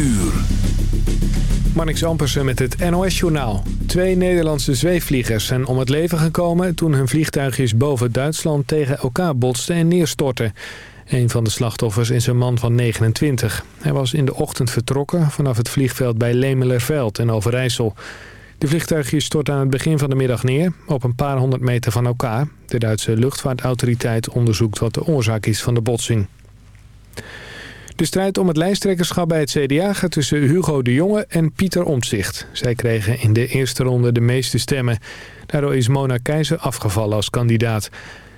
uur. Marnix Ampersen met het NOS-journaal. Twee Nederlandse zweefvliegers zijn om het leven gekomen... toen hun vliegtuigjes boven Duitsland tegen elkaar botsten en neerstortten. Een van de slachtoffers is een man van 29. Hij was in de ochtend vertrokken vanaf het vliegveld bij Lemelerveld in Overijssel. De vliegtuigjes stortten aan het begin van de middag neer... op een paar honderd meter van elkaar. De Duitse luchtvaartautoriteit onderzoekt wat de oorzaak is van de botsing. De strijd om het lijsttrekkerschap bij het CDA gaat tussen Hugo de Jonge en Pieter Omtzigt. Zij kregen in de eerste ronde de meeste stemmen. Daardoor is Mona Keizer afgevallen als kandidaat.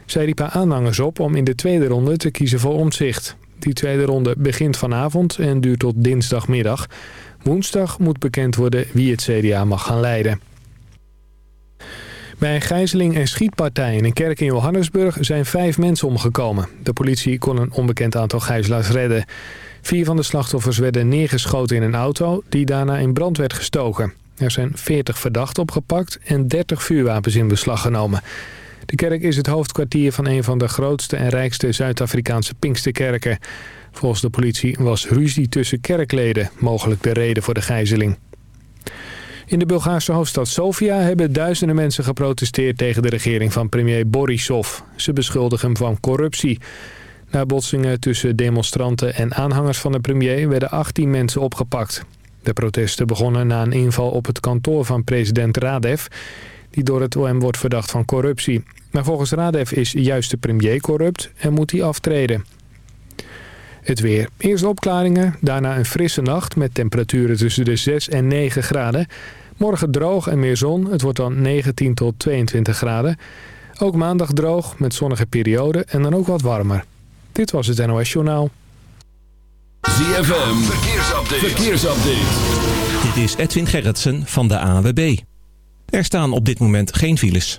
Zij riep haar aanhangers op om in de tweede ronde te kiezen voor Omtzigt. Die tweede ronde begint vanavond en duurt tot dinsdagmiddag. Woensdag moet bekend worden wie het CDA mag gaan leiden. Bij een gijzeling en schietpartij in een kerk in Johannesburg zijn vijf mensen omgekomen. De politie kon een onbekend aantal gijzelaars redden. Vier van de slachtoffers werden neergeschoten in een auto die daarna in brand werd gestoken. Er zijn 40 verdachten opgepakt en 30 vuurwapens in beslag genomen. De kerk is het hoofdkwartier van een van de grootste en rijkste Zuid-Afrikaanse Pinksterkerken. Volgens de politie was ruzie tussen kerkleden mogelijk de reden voor de gijzeling. In de Bulgaarse hoofdstad Sofia hebben duizenden mensen geprotesteerd tegen de regering van premier Borisov. Ze beschuldigen hem van corruptie. Na botsingen tussen demonstranten en aanhangers van de premier werden 18 mensen opgepakt. De protesten begonnen na een inval op het kantoor van president Radev... die door het OM wordt verdacht van corruptie. Maar volgens Radev is juist de premier corrupt en moet hij aftreden. Het weer. Eerst opklaringen, daarna een frisse nacht met temperaturen tussen de 6 en 9 graden. Morgen droog en meer zon. Het wordt dan 19 tot 22 graden. Ook maandag droog met zonnige perioden en dan ook wat warmer. Dit was het NOS Journaal. ZFM, verkeersupdate. verkeersupdate. Dit is Edwin Gerritsen van de ANWB. Er staan op dit moment geen files.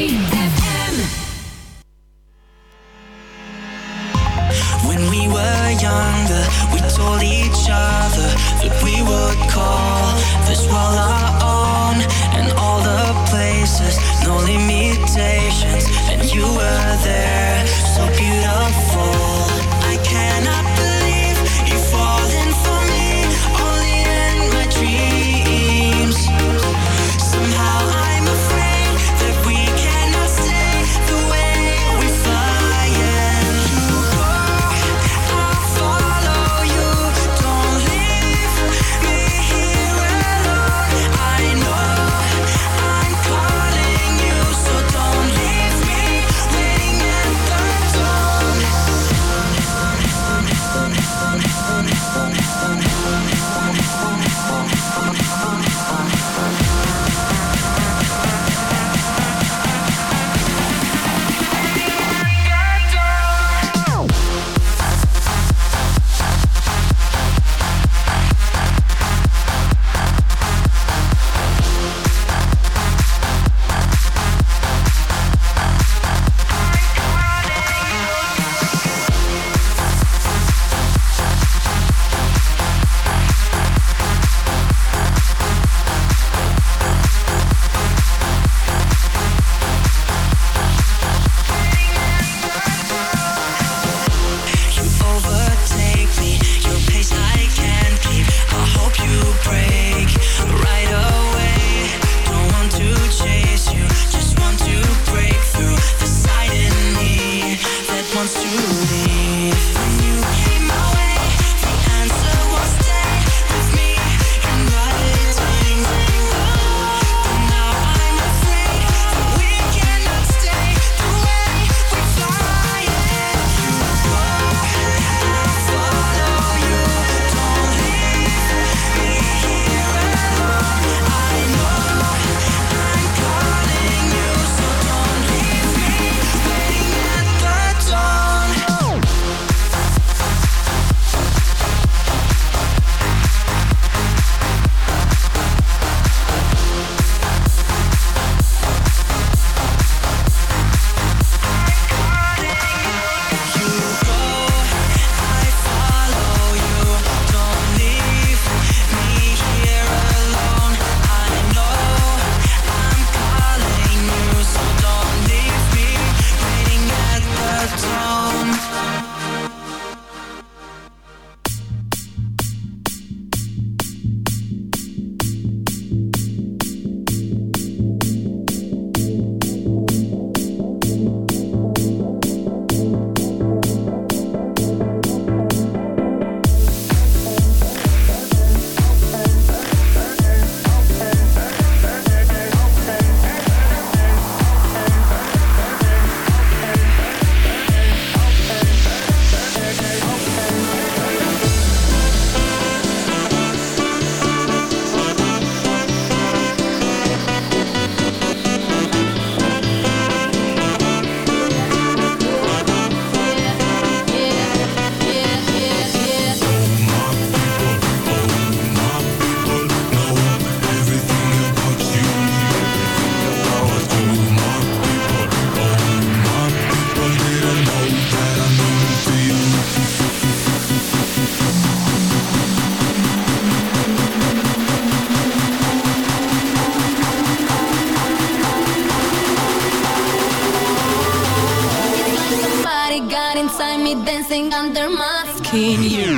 18 years.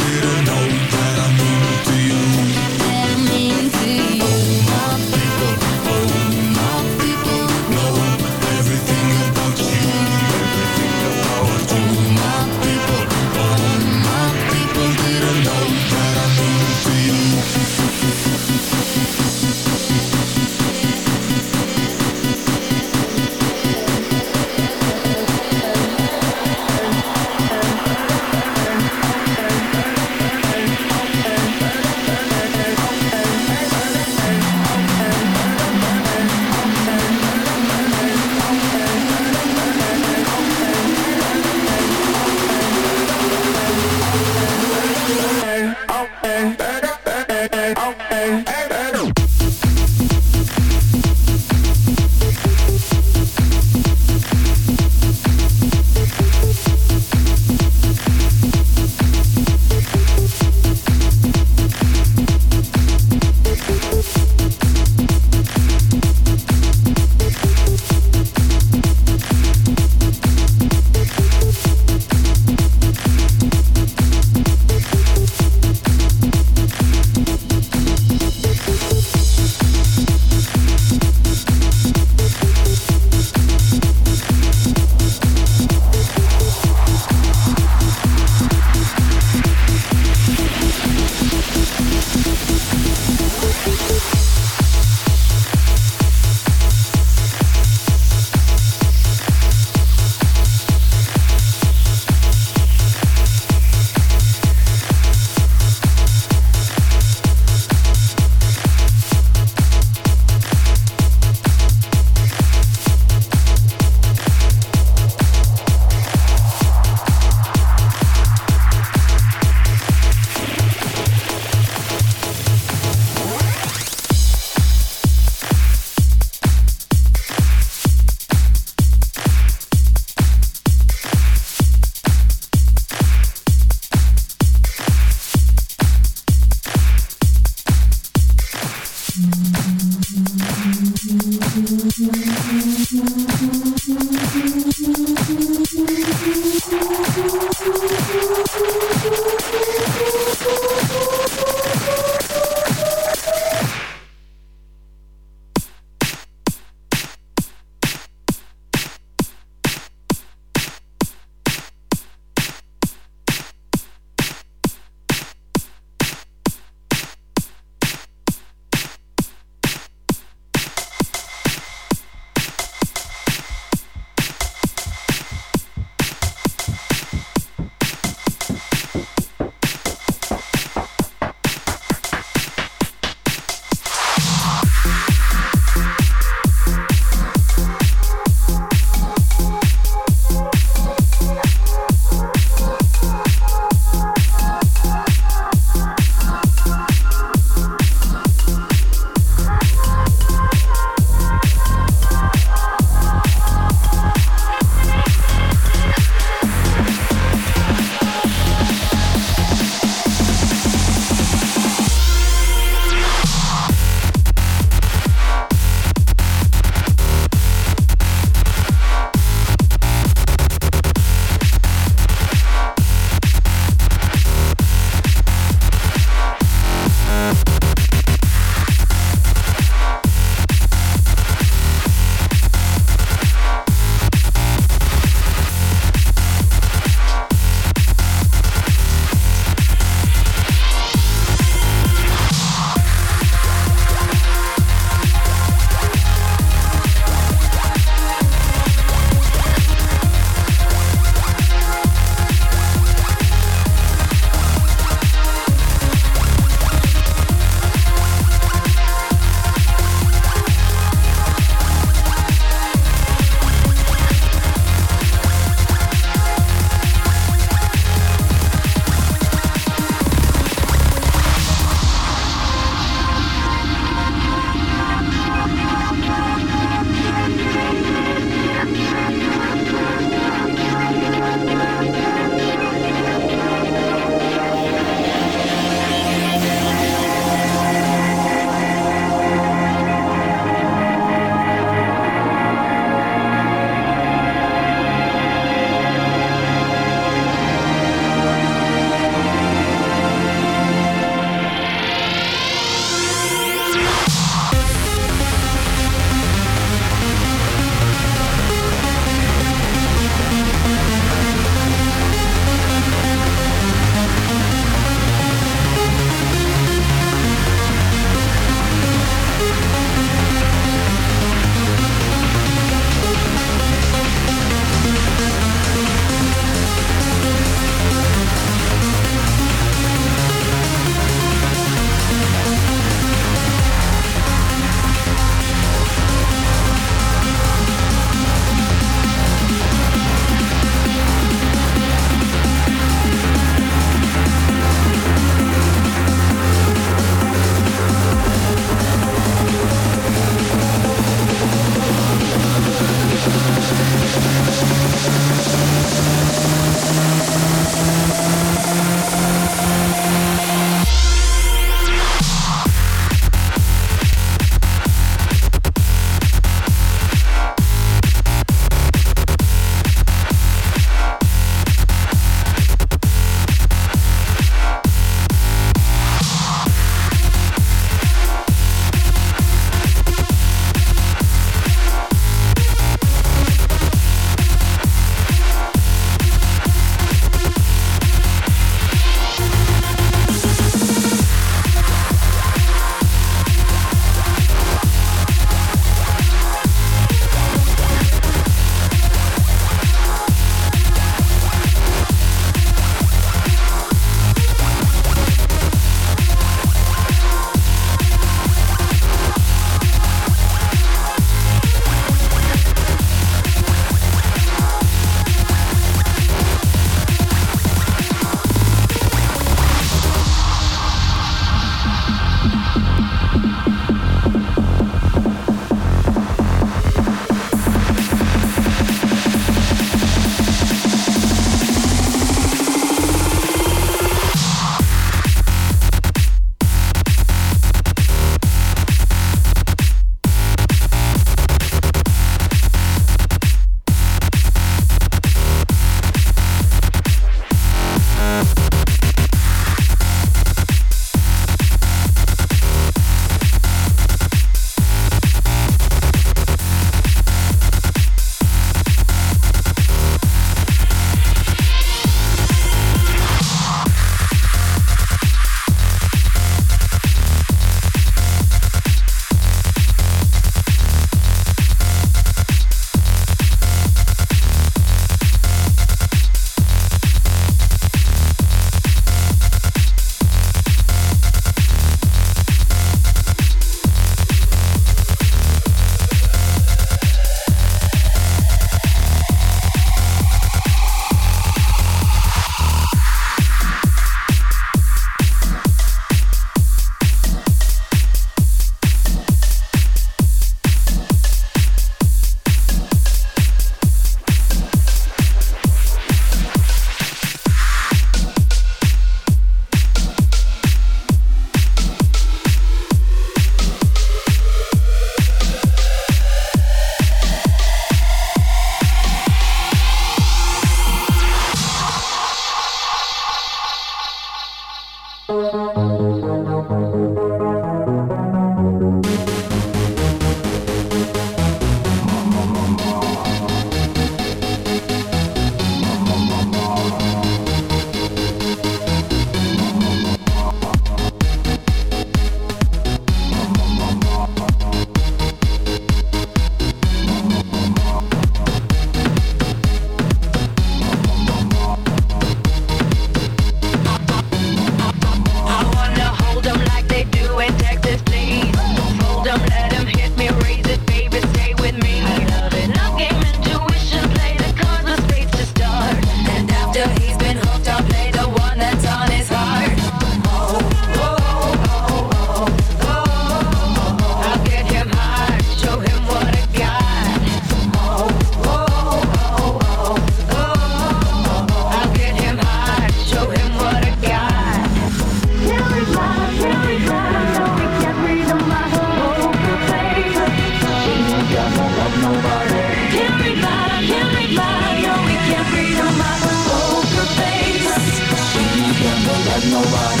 Nobody.